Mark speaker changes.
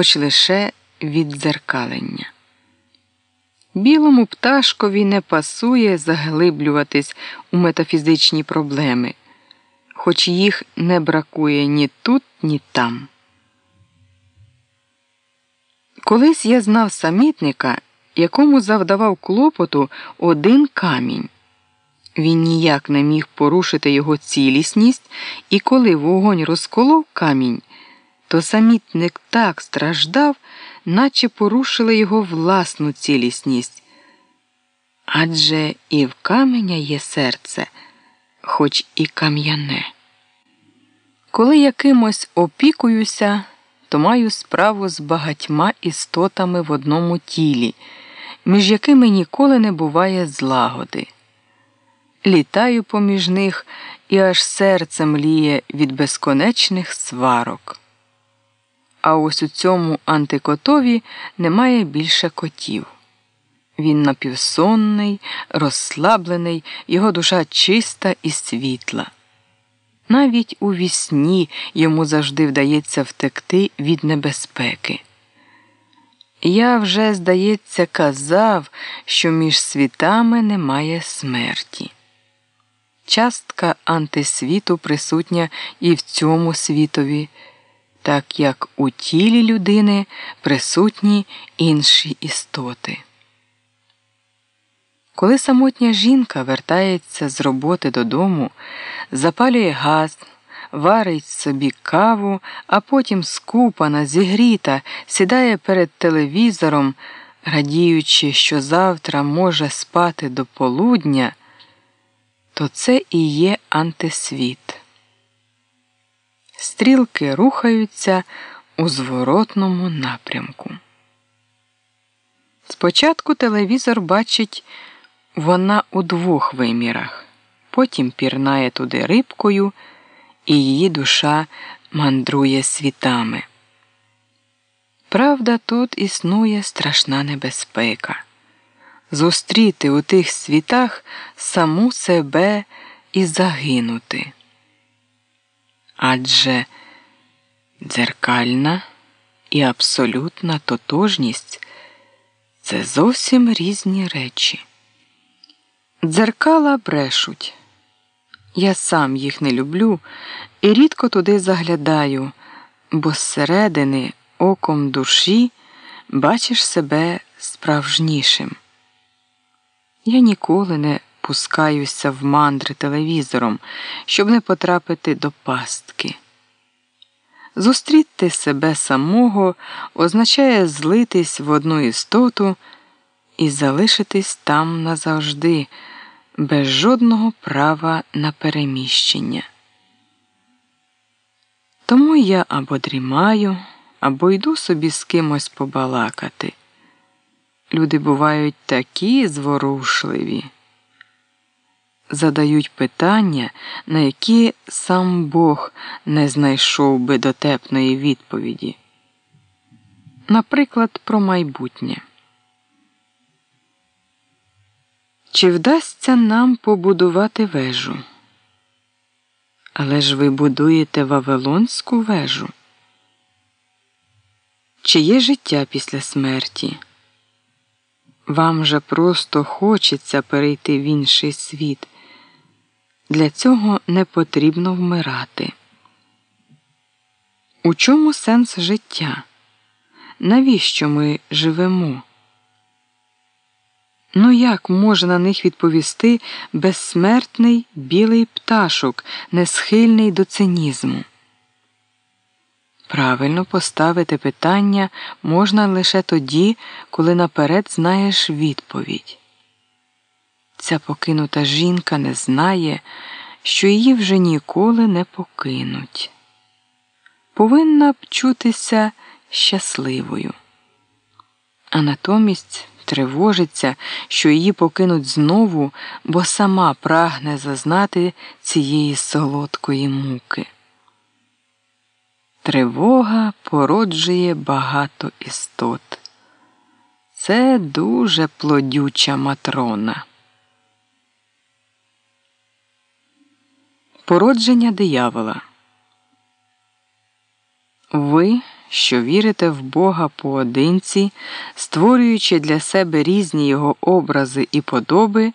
Speaker 1: хоч лише віддзеркалення. Білому пташкові не пасує заглиблюватись у метафізичні проблеми, хоч їх не бракує ні тут, ні там. Колись я знав самітника, якому завдавав клопоту один камінь. Він ніяк не міг порушити його цілісність, і коли вогонь розколов камінь, то самітник так страждав, наче порушили його власну цілісність. Адже і в каменя є серце, хоч і кам'яне. Коли якимось опікуюся, то маю справу з багатьма істотами в одному тілі, між якими ніколи не буває злагоди. Літаю поміж них і аж серце мліє від безконечних сварок. А ось у цьому антикотові немає більше котів. Він напівсонний, розслаблений, його душа чиста і світла. Навіть у вісні йому завжди вдається втекти від небезпеки. Я вже, здається, казав, що між світами немає смерті. Частка антисвіту присутня і в цьому світові, так як у тілі людини присутні інші істоти. Коли самотня жінка вертається з роботи додому, запалює газ, варить собі каву, а потім скупана, зігріта, сідає перед телевізором, радіючи, що завтра може спати до полудня, то це і є антисвіт. Стрілки рухаються у зворотному напрямку. Спочатку телевізор бачить вона у двох вимірах, потім пірнає туди рибкою, і її душа мандрує світами. Правда, тут існує страшна небезпека зустріти у тих світах саму себе і загинути. Адже дзеркальна і абсолютна тотожність це зовсім різні речі. Дзеркала брешуть. Я сам їх не люблю і рідко туди заглядаю, бо зсередини оком душі бачиш себе справжнішим. Я ніколи не пускаюся в мандри телевізором, щоб не потрапити до пастки. Зустріти себе самого означає злитись в одну істоту і залишитись там назавжди, без жодного права на переміщення. Тому я або дрімаю, або йду собі з кимось побалакати. Люди бувають такі зворушливі, задають питання, на які сам Бог не знайшов би дотепної відповіді. Наприклад, про майбутнє. Чи вдасться нам побудувати вежу? Але ж ви будуєте Вавилонську вежу? Чи є життя після смерті? Вам же просто хочеться перейти в інший світ. Для цього не потрібно вмирати. У чому сенс життя? Навіщо ми живемо? Ну як може на них відповісти безсмертний білий пташок, не схильний до цинізму? Правильно поставити питання можна лише тоді, коли наперед знаєш відповідь. Ця покинута жінка не знає, що її вже ніколи не покинуть. Повинна б чутися щасливою, а натомість тривожиться, що її покинуть знову, бо сама прагне зазнати цієї солодкої муки. Тривога породжує багато істот. Це дуже плодюча матрона. Породження диявола. Ви, що вірите в Бога поодинці, створюючи для себе різні його образи і подоби,